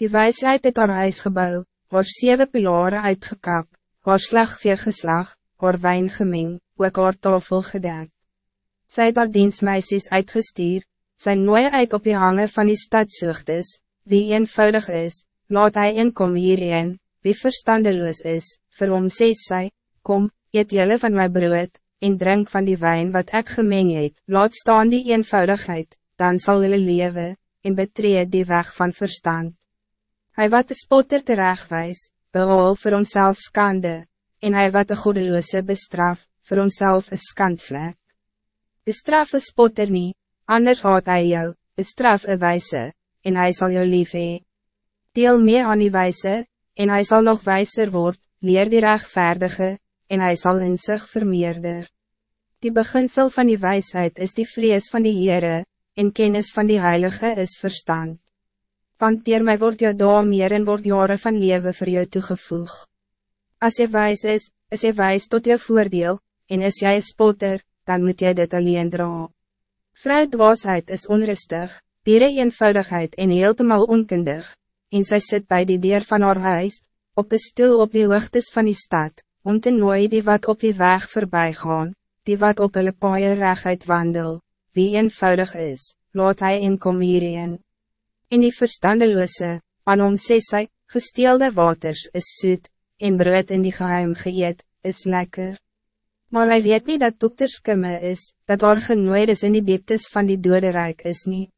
Die wijsheid het haar huis gebouw, haar zeven pilaren uitgekap, haar slagveer geslag, haar wijn gemeng, ook haar tafel gedek. Sy het haar dienstmeisjes uitgestuur, sy nooi uit op die hangen van die stadsoogtes, wie eenvoudig is, laat hy inkom hierheen, wie verstandeloos is, vir hom sê sy, kom, eet jylle van my brood, en drink van die wijn wat ik gemeng het, laat staan die eenvoudigheid, dan zal hulle lewe, en betree die weg van verstand. Hij wat de spotter terechtwijs, behaal voor onszelf skande, en hij wat de goedeloze bestraf, voor onszelf een skandvlek. Bestraf een spotter niet, anders haat hij jou, bestraf een wijze, en hij zal jou lief hee. Deel meer aan die wijze, en hij zal nog wijzer worden, leer die rechtvaardige, en hij zal in zich vermeerder. Die beginsel van die wijsheid is die vrees van die Heere, en kennis van die Heilige is verstand want dier my word jou daar meer en word jare van leven voor jou toegevoeg. Als je wijs is, is je wijs tot je voordeel, en is jij een spotter, dan moet jy dit alleen dra. Vrou dwaasheid is onrustig, diere eenvoudigheid en heeltemal onkundig, en zij zit bij die deur van haar huis, op de stil op die hoogtes van die stad, om te nooi die wat op die weg voorbij gaan, die wat op hulle paaie recht wandel, wie eenvoudig is, laat hij inkom hierheen en die verstandeloze, aan hom sê sy, gesteelde waters is soet, en brood in die geheim geëet, is lekker. Maar hij weet niet dat dokters kimme is, dat daar genooid is in die dieptes van die doderijk is niet.